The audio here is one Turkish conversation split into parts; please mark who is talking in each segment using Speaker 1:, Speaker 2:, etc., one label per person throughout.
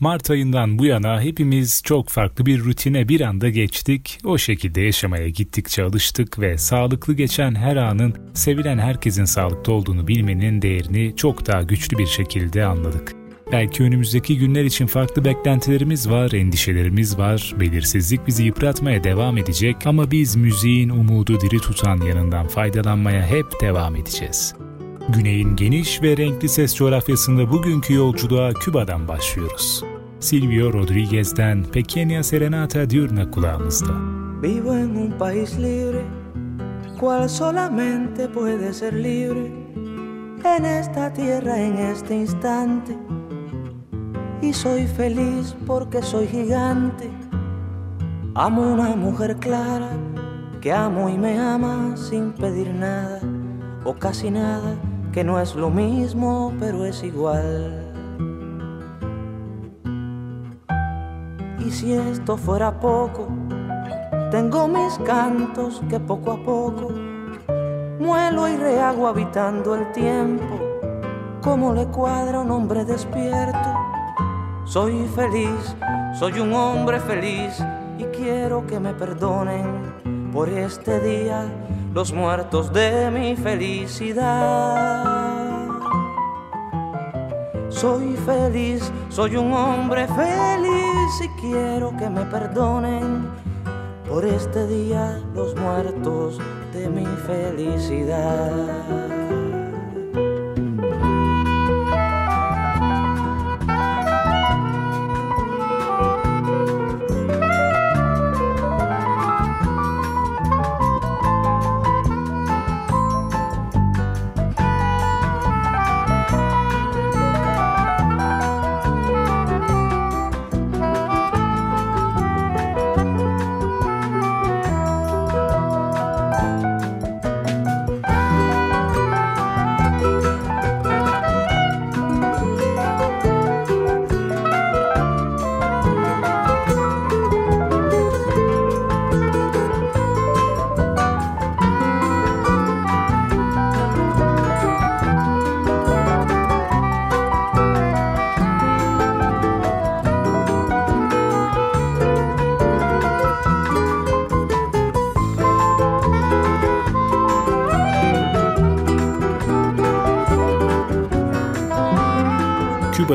Speaker 1: Mart ayından bu yana hepimiz çok farklı bir rutine bir anda geçtik. O şekilde yaşamaya gittikçe alıştık ve sağlıklı geçen her anın sevilen herkesin sağlıkta olduğunu bilmenin değerini çok daha güçlü bir şekilde anladık. Belki önümüzdeki günler için farklı beklentilerimiz var, endişelerimiz var, belirsizlik bizi yıpratmaya devam edecek ama biz müziğin umudu diri tutan yanından faydalanmaya hep devam edeceğiz. Güney'in geniş ve renkli ses coğrafyasında bugünkü yolculuğa Küba'dan başlıyoruz. Silvio Rodriguez'den Pequeña Serenata Diurna kulağımızda.
Speaker 2: Vivo en un país libre, cual solamente puede ser libre en esta tierra en este instante. Y soy feliz porque soy gigante. Amo una mujer clara que amo y me ama sin pedir nada o casi nada que no es lo mismo, pero es igual. Y si esto fuera poco, tengo mis cantos que poco a poco muelo y rehago habitando el tiempo, como le cuadra un hombre despierto. Soy feliz, soy un hombre feliz y quiero que me perdonen por este día los muertos de mi felicidad. Soy feliz, soy un hombre feliz y quiero que me perdonen por este día los muertos de mi felicidad.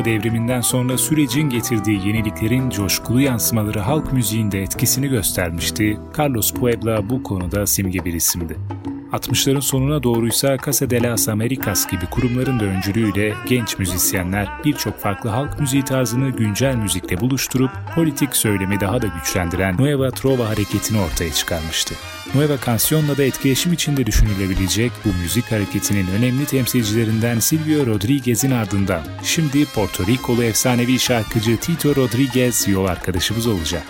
Speaker 1: Devriminden sonra sürecin getirdiği yeniliklerin coşkulu yansımaları halk müziğinde etkisini göstermişti. Carlos Puebla bu konuda simge bir isimdi. 60'ların sonuna doğruysa Casa de las Americas gibi kurumların da öncülüğüyle genç müzisyenler birçok farklı halk müziği tarzını güncel müzikle buluşturup politik söylemi daha da güçlendiren Nueva Trova hareketini ortaya çıkarmıştı. Nueva Canción'la da etkileşim içinde düşünülebilecek bu müzik hareketinin önemli temsilcilerinden Silvio Rodriguez'in ardından şimdi Porto Rikolu efsanevi şarkıcı Tito Rodriguez yol arkadaşımız olacak.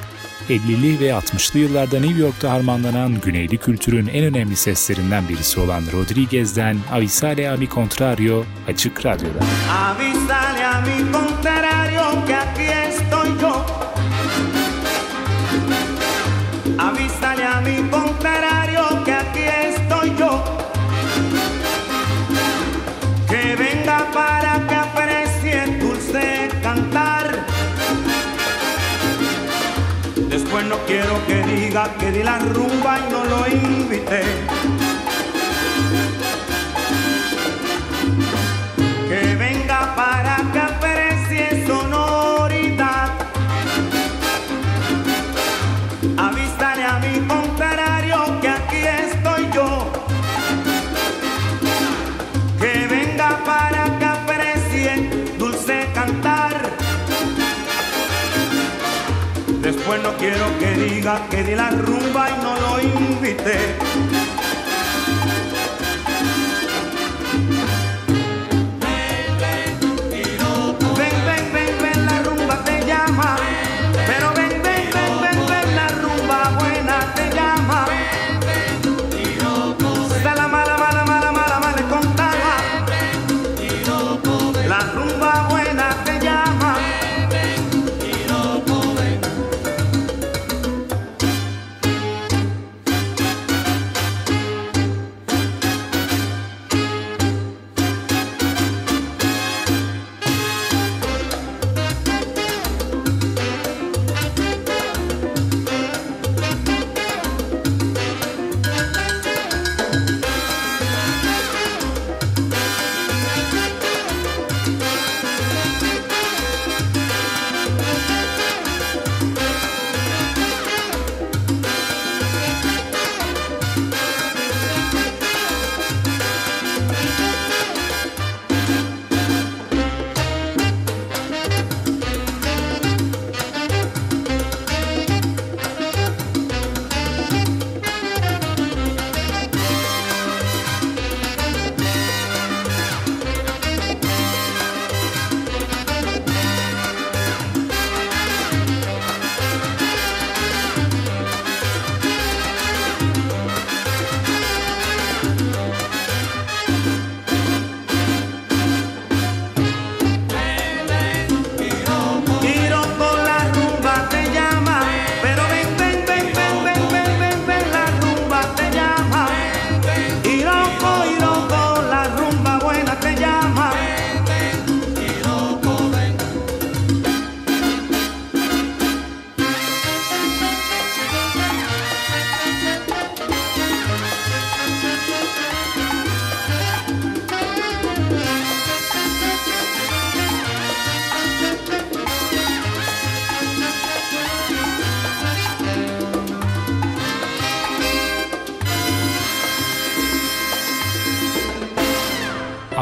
Speaker 1: 50'li ve 60'lı yıllarda New York'ta harmanlanan güneyli kültürün en önemli seslerinden birisi olan Rodriguez'den Avisale a mi contrario Açık Radyo'da.
Speaker 3: Avisale a mi contrario quiero que diga que di la rumba y no lo invité. Después no quiero que diga que di la rumba y no lo invité.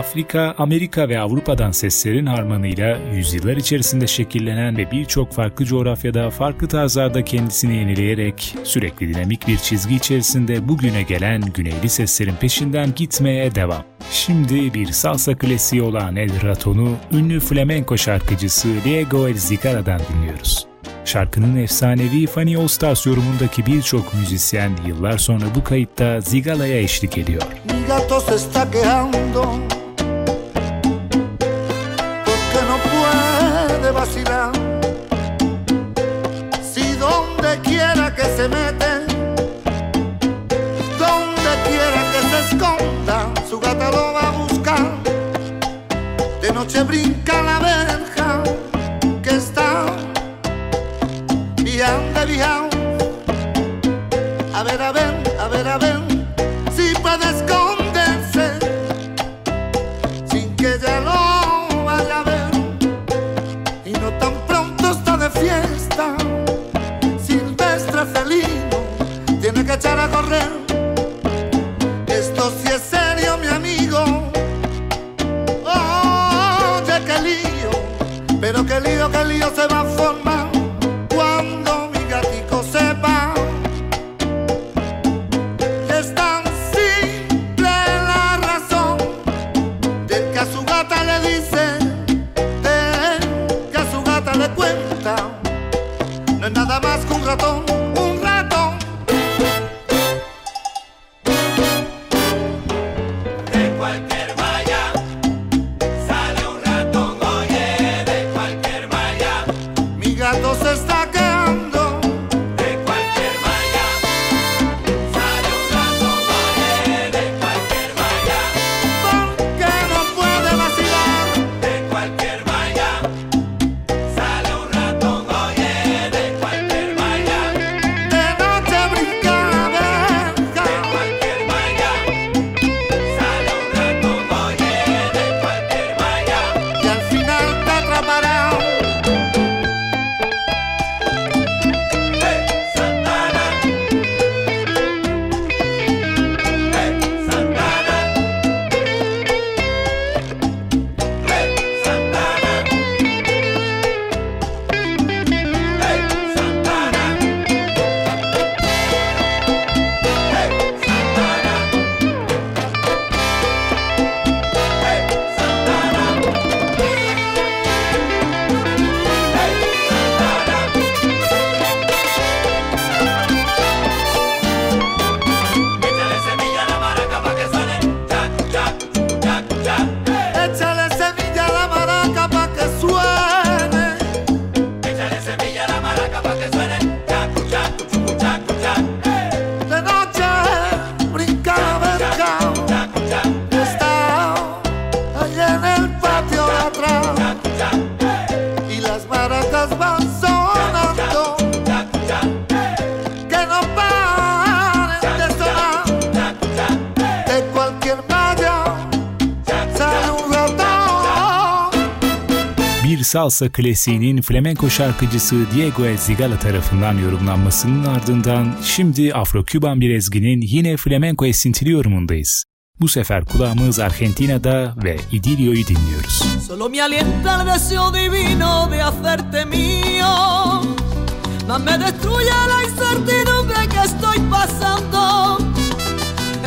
Speaker 1: Afrika, Amerika ve Avrupa'dan seslerin harmanıyla yüzyıllar içerisinde şekillenen ve birçok farklı coğrafyada farklı tarzlarda kendisini yenileyerek sürekli dinamik bir çizgi içerisinde bugüne gelen güneyli seslerin peşinden gitmeye devam. Şimdi bir salsa klasiği olan El Raton'u ünlü flamenco şarkıcısı Diego El Zigara'dan dinliyoruz. Şarkının efsanevi Funny All yorumundaki birçok müzisyen yıllar sonra bu kayıtta Zigala'ya eşlik ediyor.
Speaker 4: Mi gato se está quejando gata lo va a buscar. De noche brinca la verja que está bien. A ver, a ver, a ver, a ver, si puede esconderse sin que ya lo vaya a ver. Y no tan pronto está de fiesta, silvestre felino, tiene que echar a correr.
Speaker 1: Salsa klasiğinin flamenco şarkıcısı Diego El Zigala tarafından yorumlanmasının ardından şimdi Afro-Küban bir ezginin yine flamenco esintili yorumundayız. Bu sefer kulağımız Arjantina'da ve Idilio'yu dinliyoruz.
Speaker 5: Solo me alienta el deseo divino de hacerte mío. Más me destruye la incertidumbre que estoy pasando.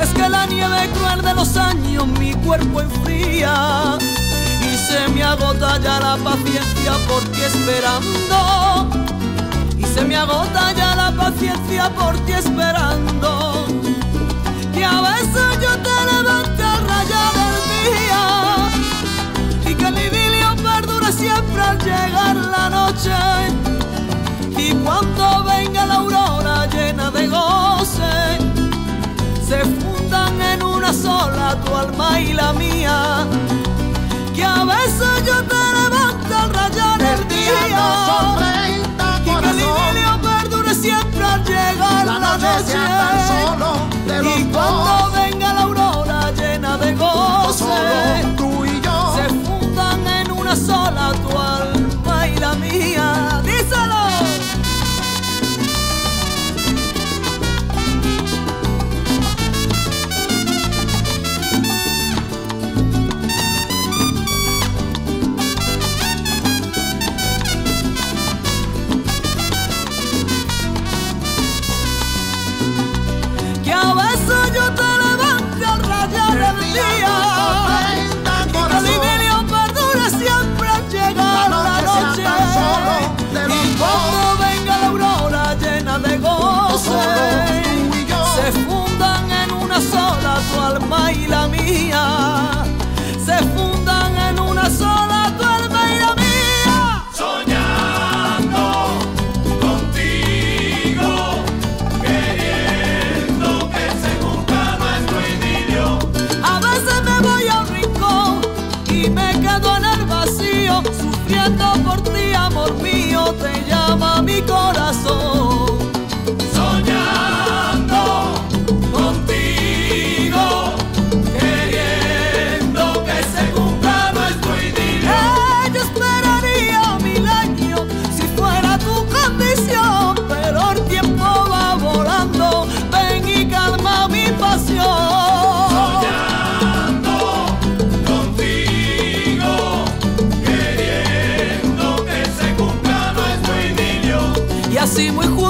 Speaker 5: Es que la nieve cruel de los años mi cuerpo enfría. Se me agota ya la paciencia por ti esperando. Y se me agota ya la paciencia por ti esperando. Que a veces yo te levante al rayar el día y que el idilio perdure siempre al llegar la noche. Y cuando venga la aurora llena de goce, se fundan en una sola tu alma y la mía a veces yo te levanto al rayar el, día. y que el perdure siempre al llegar la, la noche. tan solo de сын мой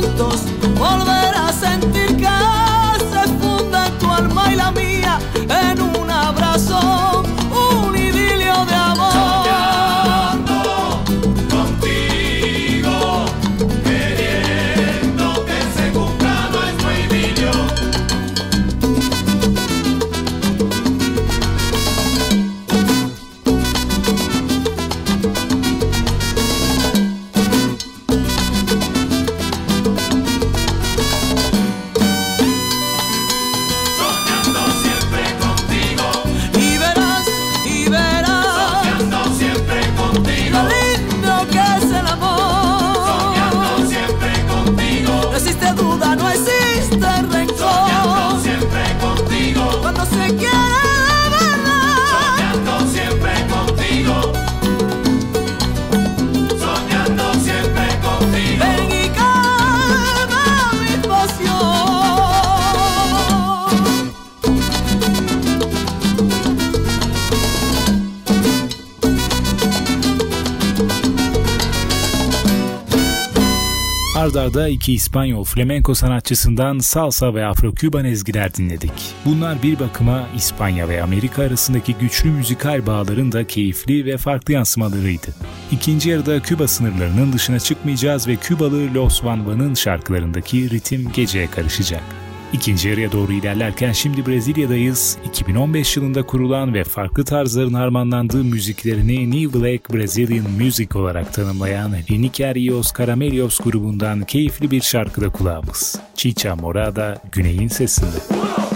Speaker 1: Ardarda iki İspanyol flamenko sanatçısından salsa ve afro-küban ezgiler dinledik. Bunlar bir bakıma İspanya ve Amerika arasındaki güçlü müzikal bağların da keyifli ve farklı yansımalarıydı. İkinci yarıda Küba sınırlarının dışına çıkmayacağız ve Kübalı Los Van Van'ın şarkılarındaki ritim geceye karışacak. İkinci yarıya doğru ilerlerken şimdi Brezilya'dayız. 2015 yılında kurulan ve farklı tarzların harmanlandığı müziklerini New Black Brazilian Music olarak tanımlayan Liniker Rios Caramelios grubundan keyifli bir şarkıda kulağımız. Chicha Morada, Güney'in sesinde.
Speaker 6: Soñando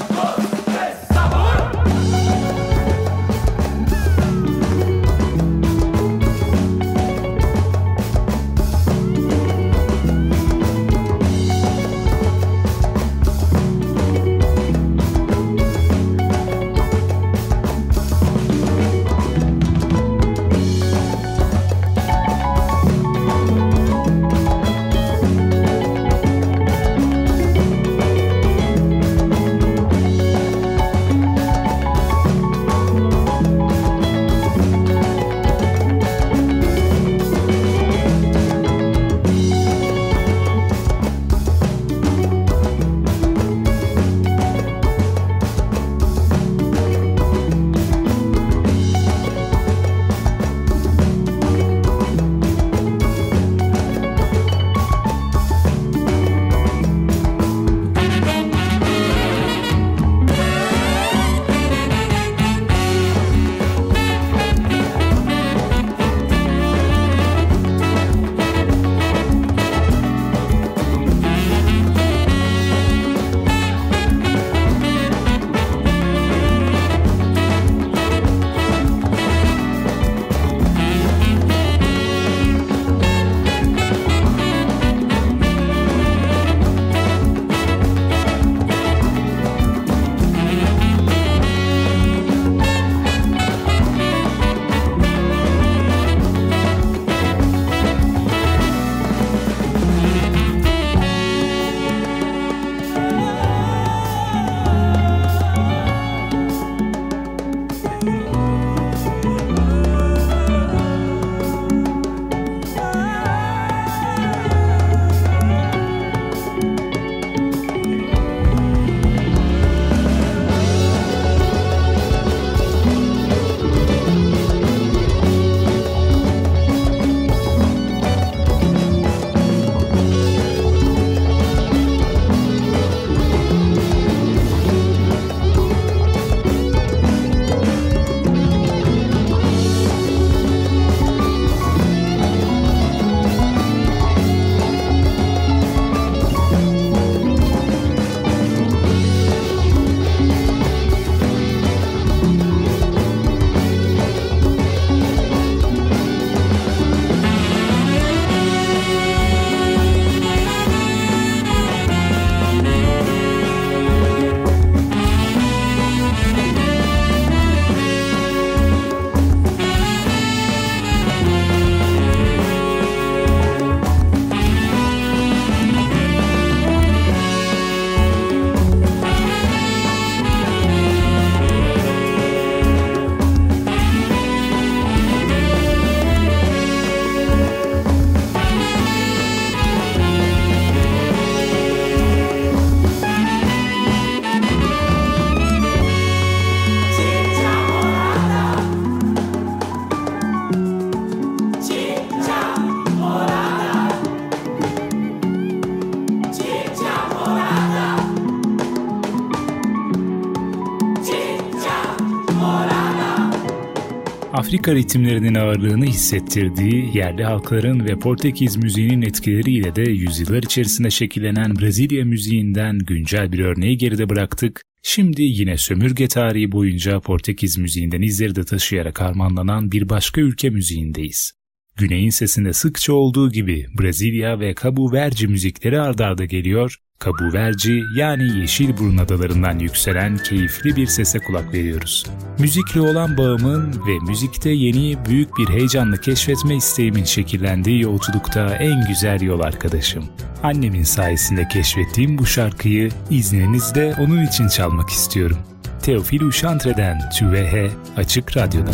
Speaker 1: Afrika ritimlerinin ağırlığını hissettirdiği yerli halkların ve Portekiz müziğinin etkileriyle de yüzyıllar içerisinde şekillenen Brezilya müziğinden güncel bir örneği geride bıraktık. Şimdi yine sömürge tarihi boyunca Portekiz müziğinden izleri de taşıyarak harmanlanan bir başka ülke müziğindeyiz. Güney'in sesinde sıkça olduğu gibi Brezilya ve Cabo Verde müzikleri ardarda geliyor Kabuverci yani Yeşilburun adalarından yükselen keyifli bir sese kulak veriyoruz. Müzikle olan bağımın ve müzikte yeni büyük bir heyecanla keşfetme isteğimin şekillendiği yolculukta en güzel yol arkadaşım. Annemin sayesinde keşfettiğim bu şarkıyı izninizle onun için çalmak istiyorum. Teofilu Şantre'den Tüvehe Açık Radyo'da.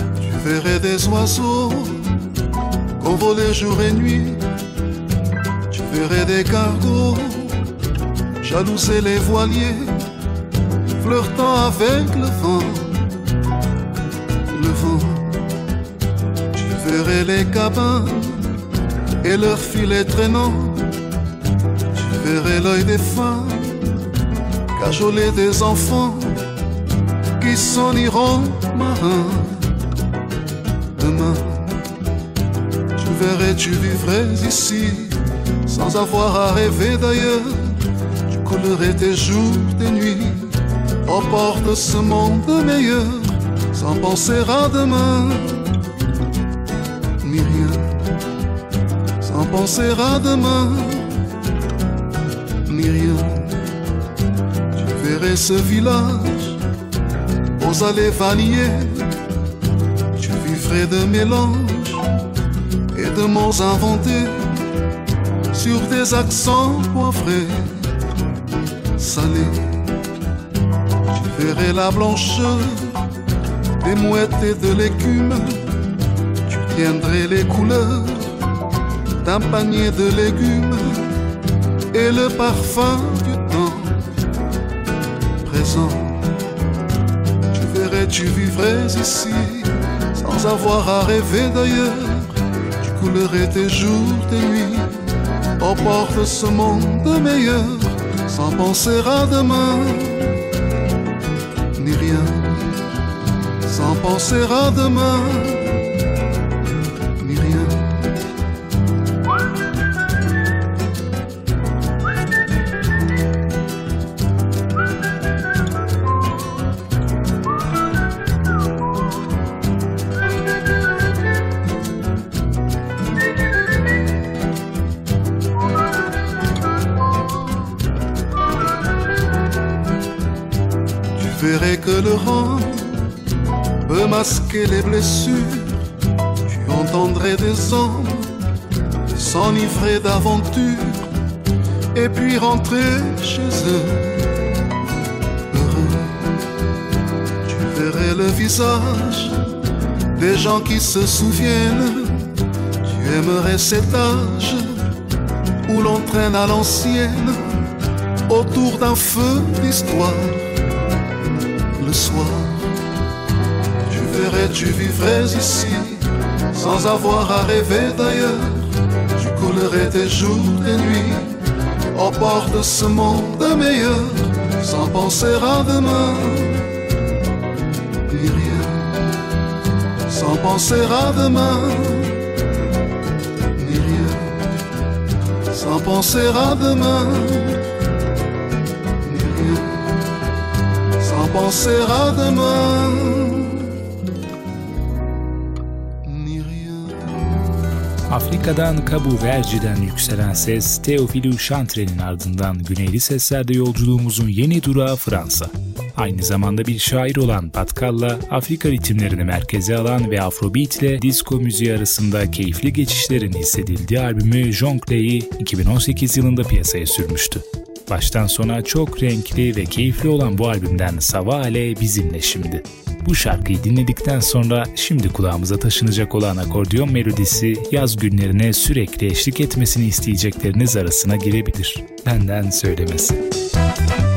Speaker 7: Convoler jour et nuit. Tu verrais des cargos jalouser les voiliers, flirtant avec le vent, le vent. Tu verrais les cabanes et leurs filets traînants. Tu verrais l'œil des femmes, cajoler des enfants qui s'en iront. Demain, tu verrais, tu vivrais ici sans avoir à rêver d'ailleurs. Coulerais tes jours, tes nuits au bord de ce monde meilleur, sans penser à demain, ni rien, sans penser à demain, ni rien. Tu verrais ce village aux allées vanillées, tu vivrais de mélanges et de mots inventés sur des accents poivrés salé. Tu verrais la blancheur des mouettes et de l'écume. Tu tiendrais les couleurs d'un panier de légumes et le parfum du temps présent. Tu verrais, tu vivrais ici sans avoir à rêver d'ailleurs. Tu coulerais tes jours, tes nuits. De ce monde meilleur sans penser à demain, ni rien, sans penser à demain, Que le rang peut masquer les blessures. Tu entendrais des hommes s'enivrer d'aventure et puis rentrer chez eux. Heureux, tu verrais le visage des gens qui se souviennent. Tu aimerais cet âge où l'on traîne à l'ancienne autour d'un feu d'histoire tu vivrais ici, sans avoir à rêver d'ailleurs. Tu coulerais tes jours, tes nuits, au bord de ce monde meilleur, sans penser à demain, ni rien, sans penser à demain, ni rien, sans penser à demain. ni rien sans penser à demain.
Speaker 1: Afrika'dan Cabo Verde'den yükselen ses Teofilu Chantre'nin ardından güneyli seslerde yolculuğumuzun yeni durağı Fransa. Aynı zamanda bir şair olan Patkalla, Afrika ritimlerini merkeze alan ve Afrobeat ile disco müziği arasında keyifli geçişlerin hissedildiği albümü Jongle'yi 2018 yılında piyasaya sürmüştü. Baştan sona çok renkli ve keyifli olan bu albümden Savale bizimle şimdi. Bu şarkıyı dinledikten sonra şimdi kulağımıza taşınacak olan akordeon melodisi yaz günlerine sürekli eşlik etmesini isteyecekleriniz arasına girebilir. Benden söylemesi.
Speaker 6: Comme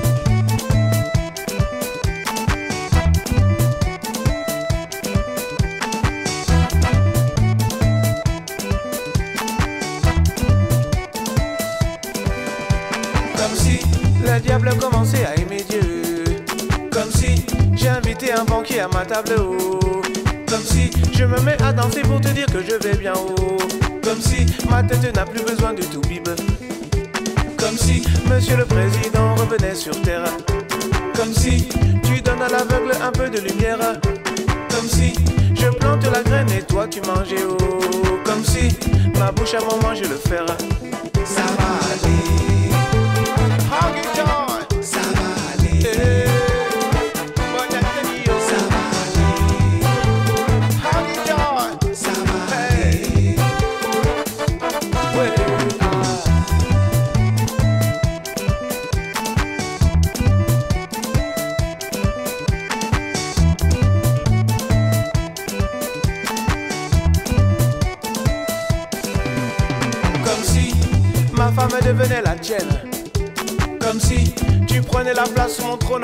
Speaker 6: Comme si je me mets à danser pour te dire que je vais bien haut. Comme si ma tête n'a plus besoin du tout bib. Comme si Monsieur le Président revenait sur terre. Comme si tu donnes à l'aveugle un peu de lumière. Comme si je plante la graine et toi tu manges haut. Comme si ma bouche à moi mange le fer. Ça va aller.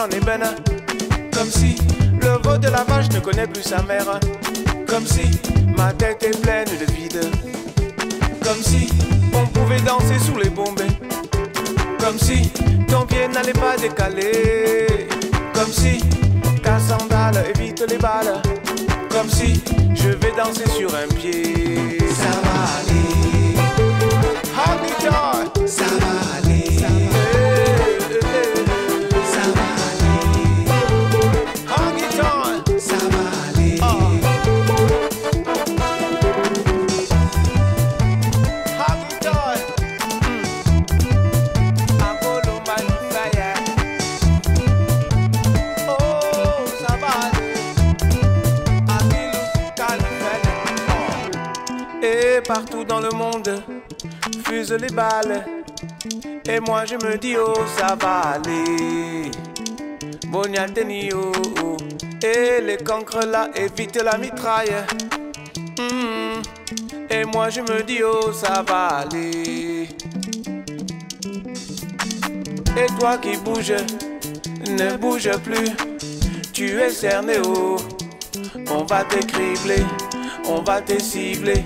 Speaker 6: Comme si le veau de la vache ne connaît plus sa mère. Comme si ma tête est pleine de vide. Comme si on pouvait danser sous les bombes. Comme si ton pied n'allait pas décaler. Comme si ta sandale évite les balles. Comme si je vais danser sur un pied. Ça va aller. On. Ça va aller. Dans le monde, fusent les balles. Et moi je me dis, oh, ça va aller. Boniateni, oh, oh. Et les cancres là évitent la mitraille. Hmm. Et moi je me dis, oh, ça va aller. Et toi qui bouges, ne bouge plus. Tu es cerné, oh. On va te cribler, on va te cibler.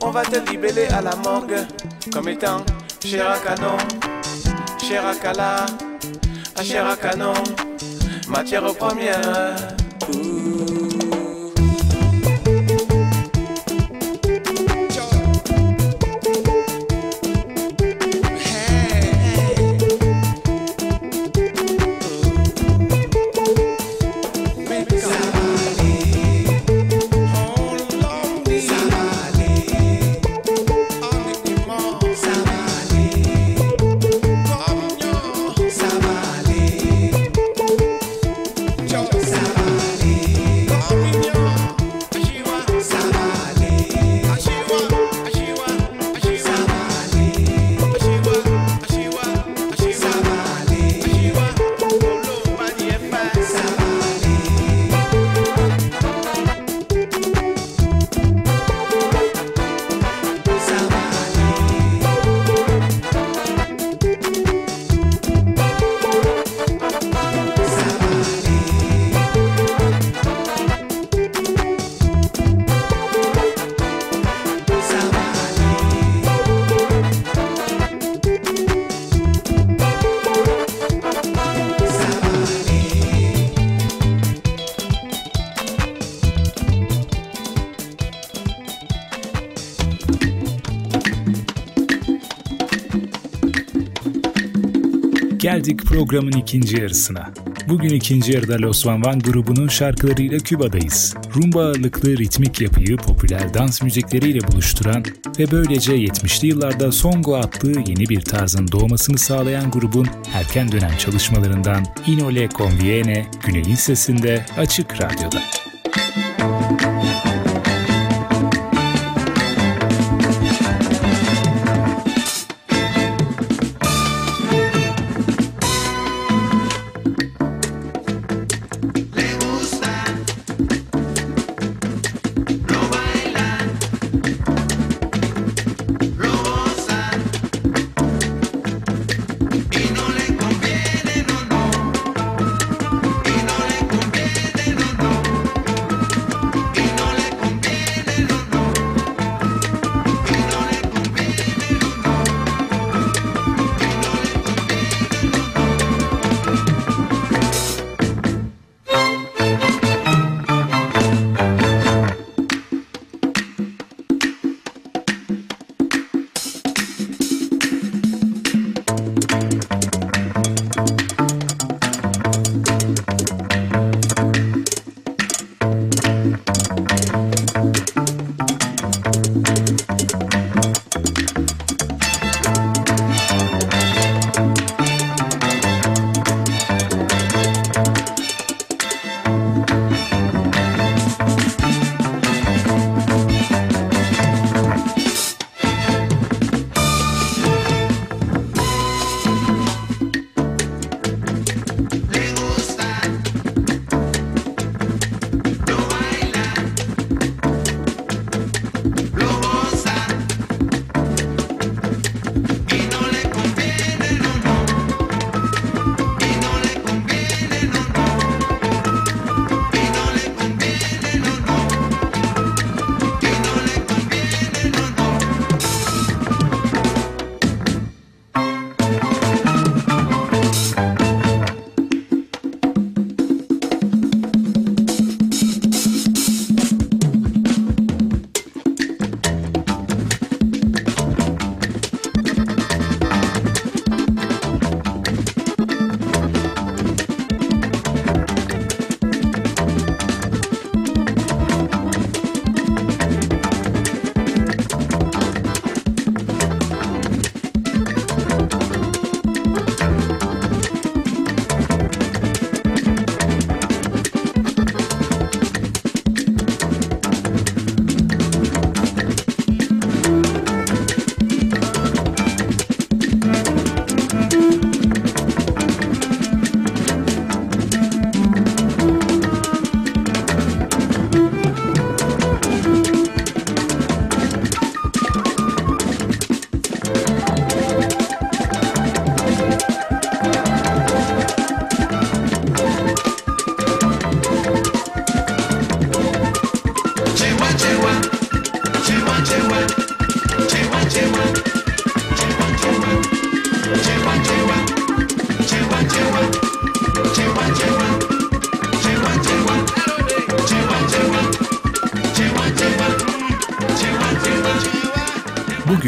Speaker 6: On va te libeller à la morgue comme étant Cherakanon, Cherakala, Cherakanon, matière première.
Speaker 1: Geldik programın ikinci yarısına. Bugün ikinci yarıda Los Van Van grubunun şarkılarıyla Küba'dayız. Rumba ağırlıklı ritmik yapıyı popüler dans müzikleriyle buluşturan ve böylece 70'li yıllarda songo attığı yeni bir tarzın doğmasını sağlayan grubun erken dönem çalışmalarından Inole Conviene, Güney'in sesinde Açık Radyo'da.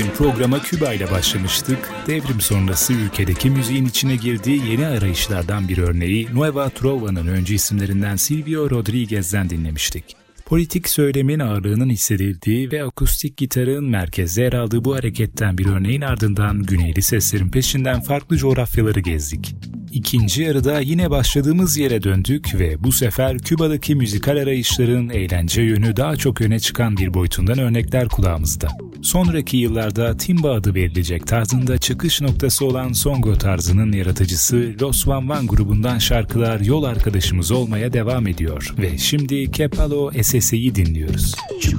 Speaker 5: Programa Küba ile başlamıştık. Devrim sonrası ülkedeki müziğin içine girdiği yeni arayışlardan bir örneği Nueva Trova'nın öncü isimlerinden Silvio Rodriguez'den dinlemiştik. Politik söylemin ağırlığının hissedildiği ve akustik gitarın merkezde yer aldığı bu hareketten bir örneğin ardından güneyli seslerin peşinden farklı coğrafyaları gezdik. İkinci yarıda yine başladığımız yere döndük ve bu sefer Küba'daki müzikal arayışların eğlence yönü daha çok öne çıkan bir boyutundan örnekler kulağımızda. Sonraki yıllarda timba adı verilecek tarzında çıkış noktası olan songo tarzının yaratıcısı Los Van Van grubundan şarkılar yol arkadaşımız olmaya devam ediyor ve şimdi Kepalo SS'yi dinliyoruz.
Speaker 8: Çık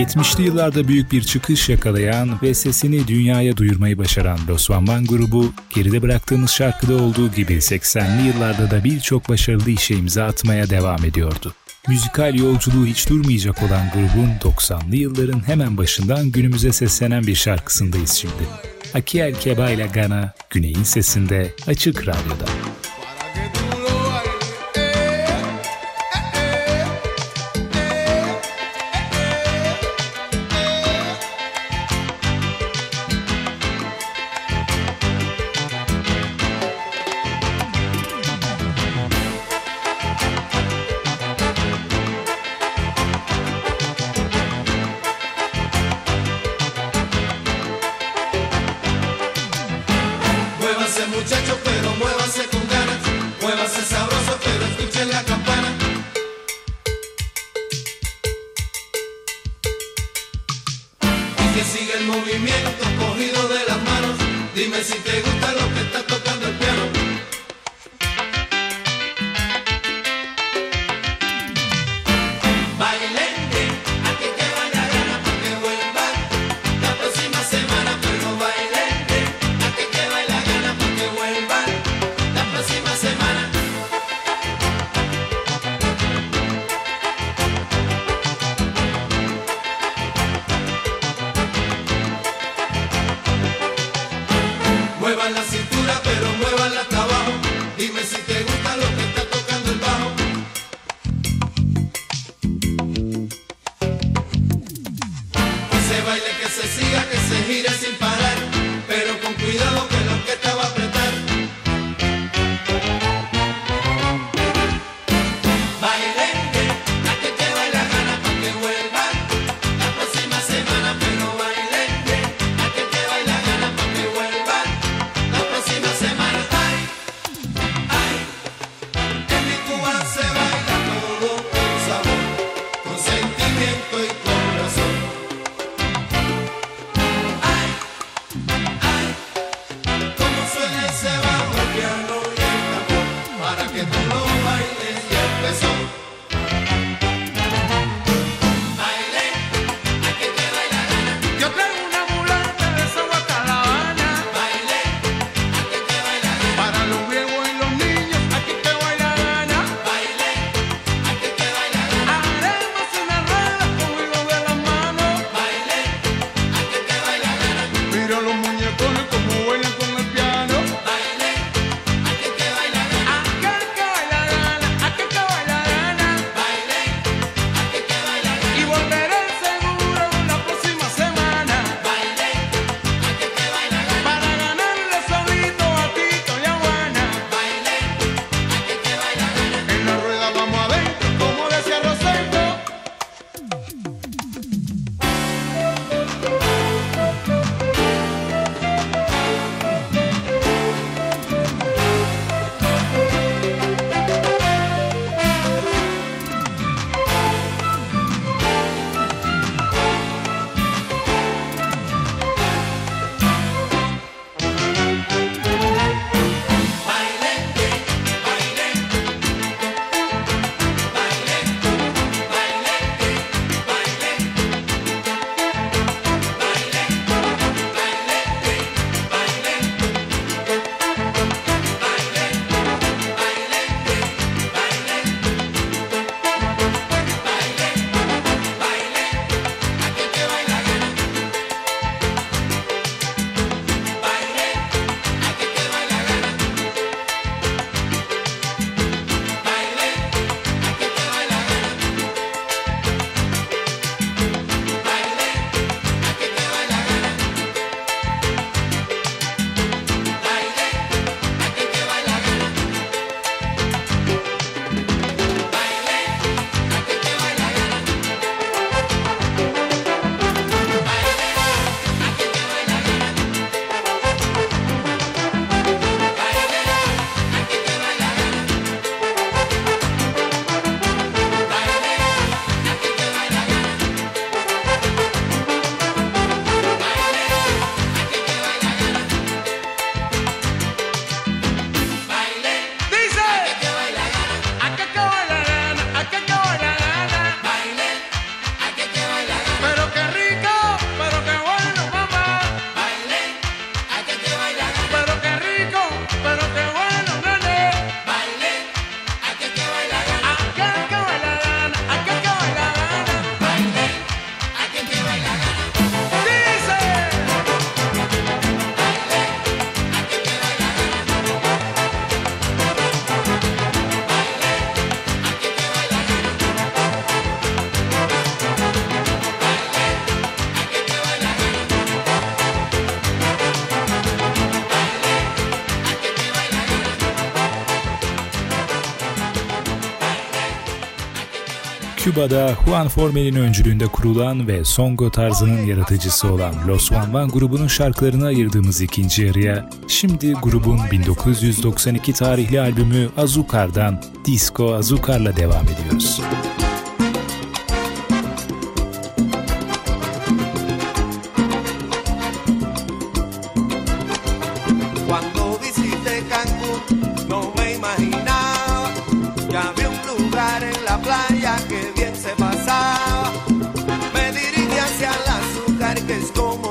Speaker 8: 70'li yıllarda büyük bir çıkış yakalayan ve sesini dünyaya duyurmayı başaran Los Van grubu, geride bıraktığımız şarkıda olduğu gibi 80'li yıllarda da birçok başarılı işe imza atmaya devam ediyordu. Müzikal yolculuğu hiç durmayacak olan grubun 90'lı yılların hemen başından günümüze seslenen bir şarkısındayız şimdi. Aki El Keba ile Gana, Güney'in sesinde Açık Radyo'da.
Speaker 4: más y más Küba'da Juan Formel'in öncülüğünde kurulan ve songo tarzının yaratıcısı olan Los Van Van grubunun şarkılarına ayırdığımız ikinci yarıya, şimdi grubun 1992 tarihli albümü Azucar'dan Disco Azucar'la devam ediyoruz.
Speaker 1: que es como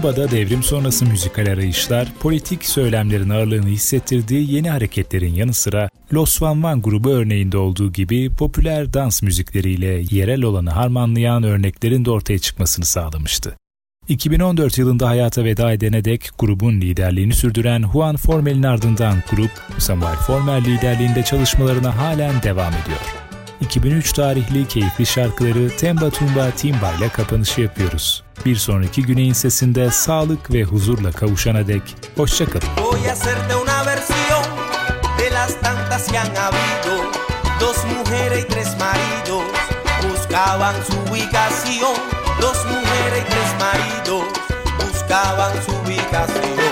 Speaker 1: Küba'da devrim sonrası müzikal arayışlar, politik söylemlerin ağırlığını hissettirdiği yeni hareketlerin yanı sıra Los Van Van grubu örneğinde olduğu gibi popüler dans müzikleriyle yerel olanı harmanlayan örneklerin de ortaya çıkmasını sağlamıştı. 2014 yılında hayata veda edene dek grubun liderliğini sürdüren Juan Formel'in ardından grup Samuel Formel liderliğinde çalışmalarına halen devam ediyor. 2003 tarihli keyifli şarkıları Temba Tumba Timba ile kapanışı yapıyoruz. Bir sonraki güneyin sesinde sağlık ve huzurla kavuşana dek hoşçakalın.
Speaker 9: Dos mujeres y tres maridos buscaban su ubicación. Dos mujeres y tres maridos buscaban su ubicación.